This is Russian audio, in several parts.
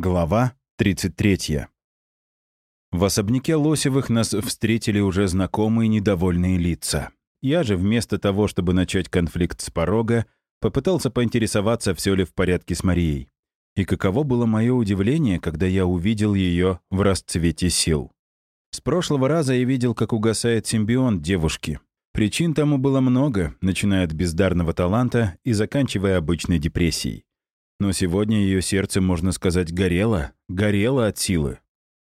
Глава 33. В особняке Лосевых нас встретили уже знакомые недовольные лица. Я же вместо того, чтобы начать конфликт с порога, попытался поинтересоваться, все ли в порядке с Марией. И каково было мое удивление, когда я увидел ее в расцвете сил. С прошлого раза я видел, как угасает симбионт девушки. Причин тому было много, начиная от бездарного таланта и заканчивая обычной депрессией. Но сегодня ее сердце, можно сказать, горело, горело от силы.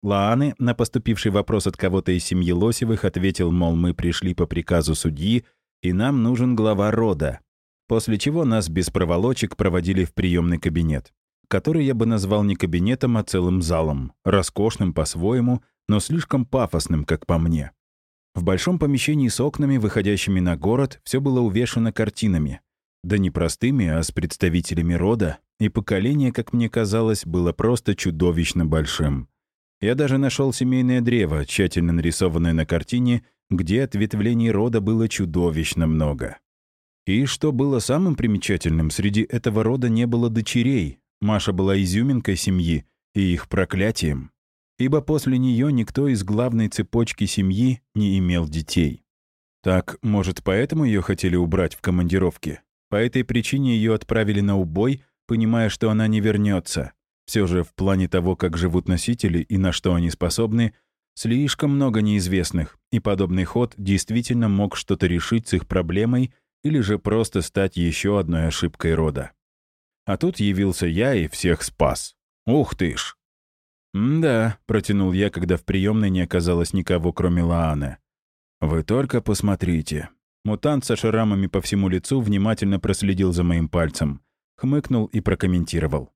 Лааны на поступивший вопрос от кого-то из семьи Лосевых ответил, мол, мы пришли по приказу судьи, и нам нужен глава рода. После чего нас без проволочек проводили в приемный кабинет, который я бы назвал не кабинетом, а целым залом, роскошным по-своему, но слишком пафосным, как по мне. В большом помещении с окнами, выходящими на город, все было увешано картинами. Да не простыми, а с представителями рода, и поколение, как мне казалось, было просто чудовищно большим. Я даже нашел семейное древо, тщательно нарисованное на картине, где ответвлений рода было чудовищно много. И что было самым примечательным, среди этого рода не было дочерей. Маша была изюминкой семьи и их проклятием. Ибо после нее никто из главной цепочки семьи не имел детей. Так, может, поэтому ее хотели убрать в командировке? По этой причине ее отправили на убой, понимая, что она не вернется. Все же в плане того, как живут носители и на что они способны, слишком много неизвестных, и подобный ход действительно мог что-то решить с их проблемой или же просто стать еще одной ошибкой рода. А тут явился я и всех спас. Ух ты ж! «Да», — протянул я, когда в приемной не оказалось никого, кроме Лааны. «Вы только посмотрите. Мутант со шрамами по всему лицу внимательно проследил за моим пальцем, хмыкнул и прокомментировал.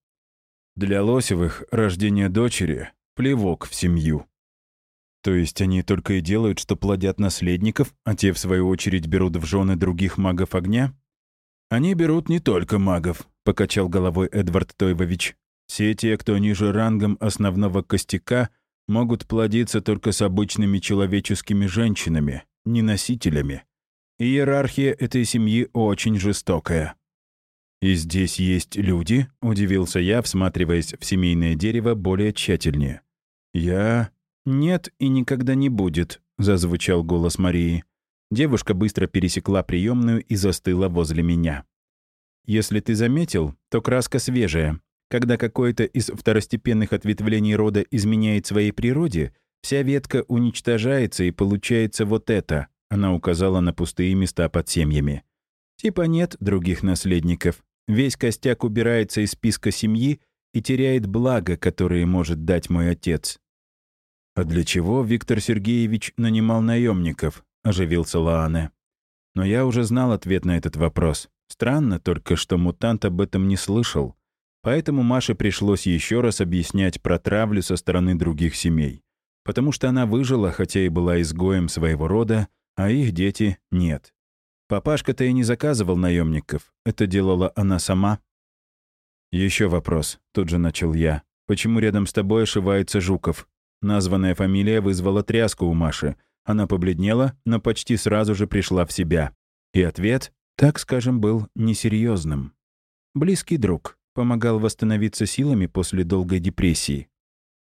«Для Лосевых рождение дочери — плевок в семью». То есть они только и делают, что плодят наследников, а те, в свою очередь, берут в жены других магов огня? «Они берут не только магов», — покачал головой Эдвард Тойвович. «Все те, кто ниже рангом основного костяка, могут плодиться только с обычными человеческими женщинами, не носителями. Иерархия этой семьи очень жестокая. «И здесь есть люди?» — удивился я, всматриваясь в семейное дерево более тщательнее. «Я...» «Нет и никогда не будет», — зазвучал голос Марии. Девушка быстро пересекла приемную и застыла возле меня. «Если ты заметил, то краска свежая. Когда какое-то из второстепенных ответвлений рода изменяет своей природе, вся ветка уничтожается и получается вот это. Она указала на пустые места под семьями. Типа нет других наследников. Весь костяк убирается из списка семьи и теряет благо, которое может дать мой отец. «А для чего Виктор Сергеевич нанимал наемников? оживился Лаане. Но я уже знал ответ на этот вопрос. Странно только, что мутант об этом не слышал. Поэтому Маше пришлось еще раз объяснять про травлю со стороны других семей. Потому что она выжила, хотя и была изгоем своего рода, а их дети нет. Папашка-то и не заказывал наемников, это делала она сама. Еще вопрос, тут же начал я. Почему рядом с тобой ошивается Жуков? Названная фамилия вызвала тряску у Маши. Она побледнела, но почти сразу же пришла в себя. И ответ, так скажем, был несерьезным. Близкий друг. Помогал восстановиться силами после долгой депрессии.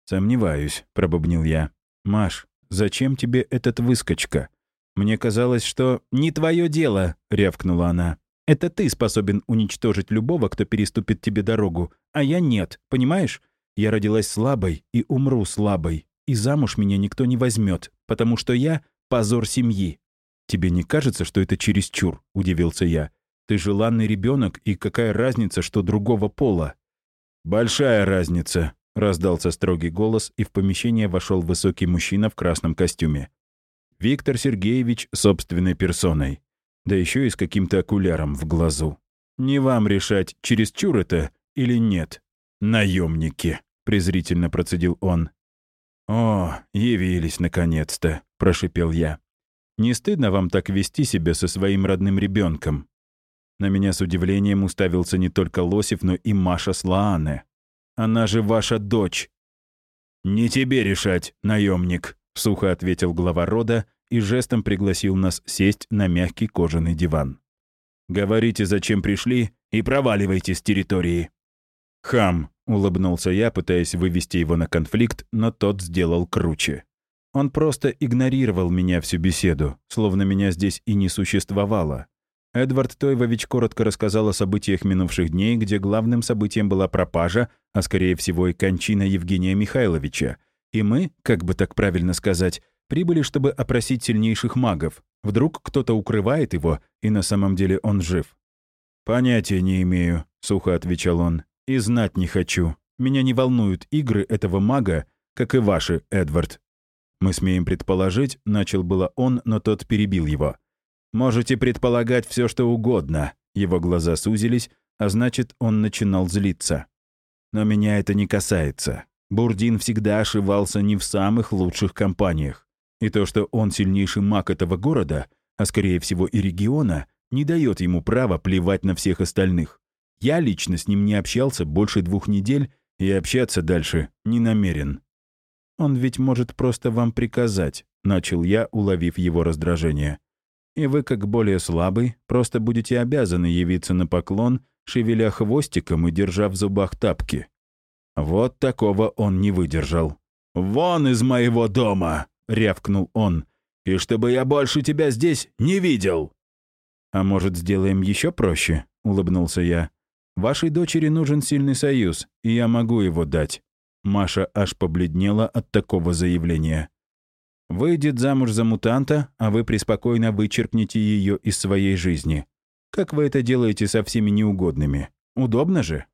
«Сомневаюсь», — пробубнил я. «Маш, зачем тебе этот выскочка? Мне казалось, что «не твое дело», — рявкнула она. «Это ты способен уничтожить любого, кто переступит тебе дорогу, а я нет, понимаешь? Я родилась слабой и умру слабой, и замуж меня никто не возьмет, потому что я — позор семьи». «Тебе не кажется, что это чересчур?» — удивился я. «Ты желанный ребенок, и какая разница, что другого пола?» «Большая разница», — раздался строгий голос, и в помещение вошел высокий мужчина в красном костюме. Виктор Сергеевич собственной персоной. Да еще и с каким-то окуляром в глазу. Не вам решать, чересчур это или нет. Наемники, презрительно процедил он. «О, явились наконец-то», — прошипел я. «Не стыдно вам так вести себя со своим родным ребенком? На меня с удивлением уставился не только Лосев, но и Маша Слаане. «Она же ваша дочь!» «Не тебе решать, наемник», — сухо ответил глава рода и жестом пригласил нас сесть на мягкий кожаный диван. «Говорите, зачем пришли, и проваливайте с территории». «Хам!» — улыбнулся я, пытаясь вывести его на конфликт, но тот сделал круче. Он просто игнорировал меня всю беседу, словно меня здесь и не существовало. Эдвард Тойвович коротко рассказал о событиях минувших дней, где главным событием была пропажа, а скорее всего и кончина Евгения Михайловича. И мы, как бы так правильно сказать, прибыли, чтобы опросить сильнейших магов. Вдруг кто-то укрывает его, и на самом деле он жив. «Понятия не имею», — сухо отвечал он. «И знать не хочу. Меня не волнуют игры этого мага, как и ваши, Эдвард». «Мы смеем предположить», — начал было он, но тот перебил его. «Можете предполагать все, что угодно». Его глаза сузились, а значит, он начинал злиться. «Но меня это не касается. Бурдин всегда ошивался не в самых лучших компаниях. И то, что он сильнейший маг этого города, а скорее всего и региона, не дает ему права плевать на всех остальных. Я лично с ним не общался больше двух недель и общаться дальше не намерен. «Он ведь может просто вам приказать», — начал я, уловив его раздражение. «И вы, как более слабый, просто будете обязаны явиться на поклон, шевеля хвостиком и держа в зубах тапки». Вот такого он не выдержал. «Вон из моего дома!» — рявкнул он. «И чтобы я больше тебя здесь не видел!» «А может, сделаем еще проще?» — улыбнулся я. «Вашей дочери нужен сильный союз, и я могу его дать». Маша аж побледнела от такого заявления. «Выйдет замуж за мутанта, а вы преспокойно вычеркнете ее из своей жизни. Как вы это делаете со всеми неугодными? Удобно же?»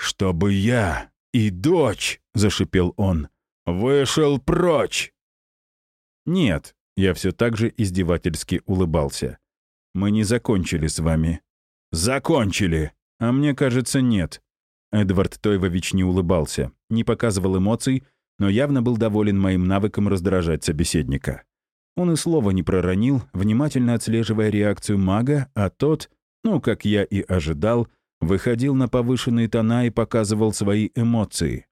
«Чтобы я и дочь», — зашипел он, — «вышел прочь». «Нет», — я все так же издевательски улыбался. Мы не закончили с вами». «Закончили!» «А мне кажется, нет». Эдвард Тойвович не улыбался, не показывал эмоций, но явно был доволен моим навыком раздражать собеседника. Он и слова не проронил, внимательно отслеживая реакцию мага, а тот, ну, как я и ожидал, выходил на повышенные тона и показывал свои эмоции.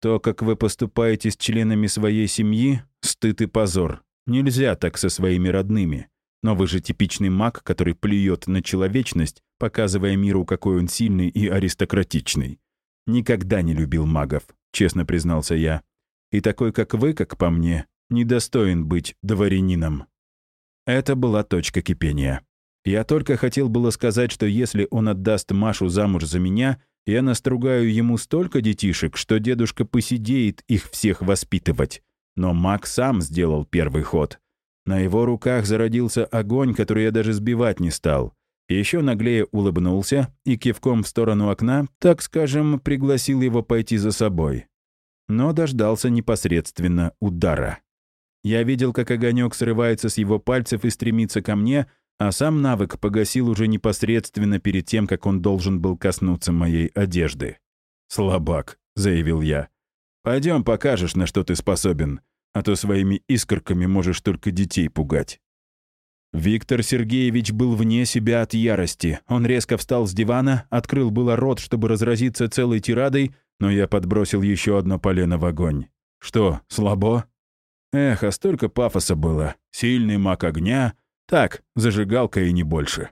То, как вы поступаете с членами своей семьи, стыд и позор. Нельзя так со своими родными. Но вы же типичный маг, который плюет на человечность, показывая миру, какой он сильный и аристократичный. Никогда не любил магов, честно признался я. И такой, как вы, как по мне, недостоин быть дворянином. Это была точка кипения. Я только хотел было сказать, что если он отдаст Машу замуж за меня, я настругаю ему столько детишек, что дедушка посидеет их всех воспитывать. Но маг сам сделал первый ход. На его руках зародился огонь, который я даже сбивать не стал. Еще наглее улыбнулся и кивком в сторону окна, так скажем, пригласил его пойти за собой. Но дождался непосредственно удара. Я видел, как огонек срывается с его пальцев и стремится ко мне, а сам навык погасил уже непосредственно перед тем, как он должен был коснуться моей одежды. «Слабак», — заявил я. «Пойдем покажешь, на что ты способен а то своими искорками можешь только детей пугать». Виктор Сергеевич был вне себя от ярости. Он резко встал с дивана, открыл было рот, чтобы разразиться целой тирадой, но я подбросил еще одно полено в огонь. «Что, слабо?» Эх, а столько пафоса было. Сильный маг огня. Так, зажигалка и не больше.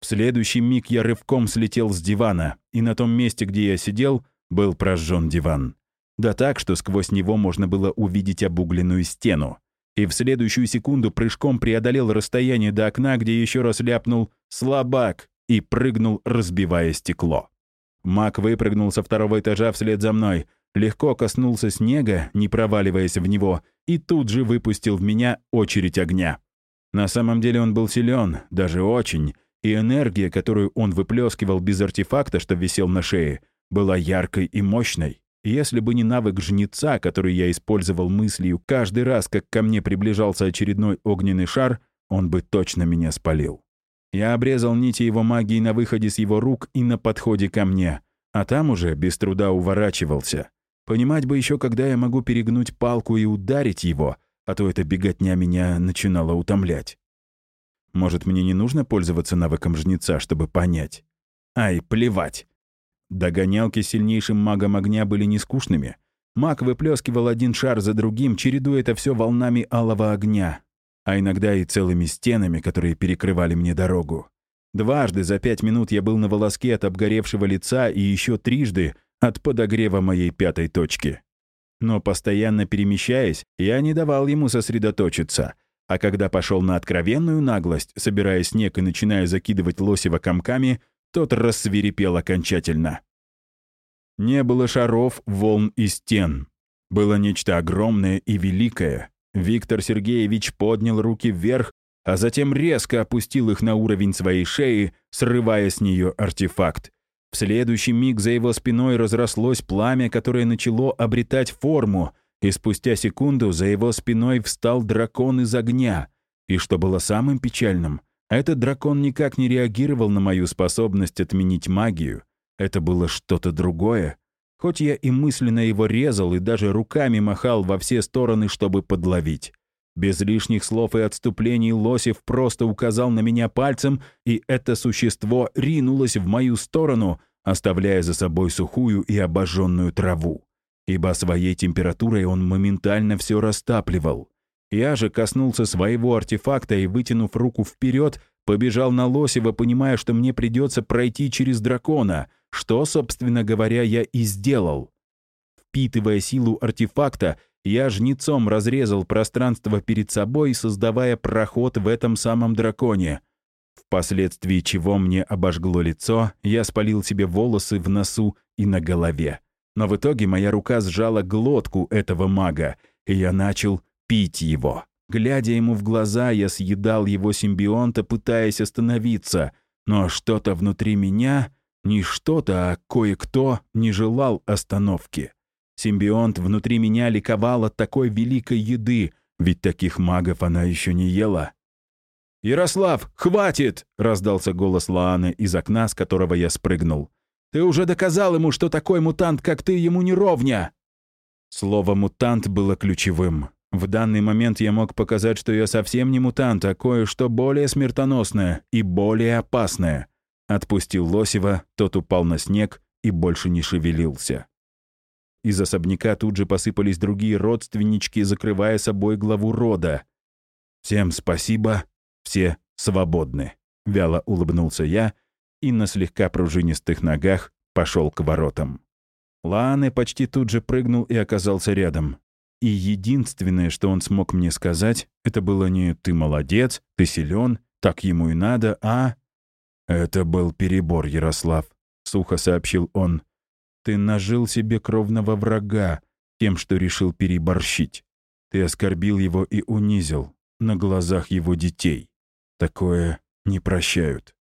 В следующий миг я рывком слетел с дивана, и на том месте, где я сидел, был прожжен диван. Да так, что сквозь него можно было увидеть обугленную стену. И в следующую секунду прыжком преодолел расстояние до окна, где еще раз ляпнул «слабак» и прыгнул, разбивая стекло. Мак выпрыгнул со второго этажа вслед за мной, легко коснулся снега, не проваливаясь в него, и тут же выпустил в меня очередь огня. На самом деле он был силен, даже очень, и энергия, которую он выплескивал без артефакта, что висел на шее, была яркой и мощной. Если бы не навык жнеца, который я использовал мыслью каждый раз, как ко мне приближался очередной огненный шар, он бы точно меня спалил. Я обрезал нити его магии на выходе с его рук и на подходе ко мне, а там уже без труда уворачивался. Понимать бы еще, когда я могу перегнуть палку и ударить его, а то эта беготня меня начинала утомлять. Может, мне не нужно пользоваться навыком жнеца, чтобы понять? Ай, плевать. Догонялки сильнейшим магом огня были нескучными. Маг выплескивал один шар за другим, чередуя это все волнами алого огня, а иногда и целыми стенами, которые перекрывали мне дорогу. Дважды за пять минут я был на волоске от обгоревшего лица и еще трижды от подогрева моей пятой точки. Но постоянно перемещаясь, я не давал ему сосредоточиться. А когда пошел на откровенную наглость, собирая снег и начиная закидывать Лосева комками, тот рассверепел окончательно. Не было шаров, волн и стен. Было нечто огромное и великое. Виктор Сергеевич поднял руки вверх, а затем резко опустил их на уровень своей шеи, срывая с нее артефакт. В следующий миг за его спиной разрослось пламя, которое начало обретать форму, и спустя секунду за его спиной встал дракон из огня. И что было самым печальным, этот дракон никак не реагировал на мою способность отменить магию. Это было что-то другое. Хоть я и мысленно его резал и даже руками махал во все стороны, чтобы подловить. Без лишних слов и отступлений Лосев просто указал на меня пальцем, и это существо ринулось в мою сторону, оставляя за собой сухую и обожженную траву. Ибо своей температурой он моментально все растапливал. Я же коснулся своего артефакта и, вытянув руку вперед, побежал на Лосева, понимая, что мне придется пройти через дракона, что, собственно говоря, я и сделал. Впитывая силу артефакта, я жнецом разрезал пространство перед собой, создавая проход в этом самом драконе. Впоследствии чего мне обожгло лицо, я спалил себе волосы в носу и на голове. Но в итоге моя рука сжала глотку этого мага, и я начал пить его. Глядя ему в глаза, я съедал его симбионта, пытаясь остановиться, но что-то внутри меня, не что-то, а кое-кто не желал остановки. Симбионт внутри меня ликовал от такой великой еды, ведь таких магов она еще не ела. «Ярослав, хватит!» — раздался голос Лааны из окна, с которого я спрыгнул. «Ты уже доказал ему, что такой мутант, как ты, ему не ровня!» Слово «мутант» было ключевым. В данный момент я мог показать, что я совсем не мутант, а кое-что более смертоносное и более опасное. Отпустил Лосева, тот упал на снег и больше не шевелился. Из особняка тут же посыпались другие родственнички, закрывая собой главу рода. «Всем спасибо, все свободны», — вяло улыбнулся я и на слегка пружинистых ногах пошел к воротам. Лааны почти тут же прыгнул и оказался рядом. И единственное, что он смог мне сказать, это было не «ты молодец», «ты силен», «так ему и надо», а... «Это был перебор, Ярослав», — сухо сообщил он. Ты нажил себе кровного врага тем, что решил переборщить. Ты оскорбил его и унизил на глазах его детей. Такое не прощают.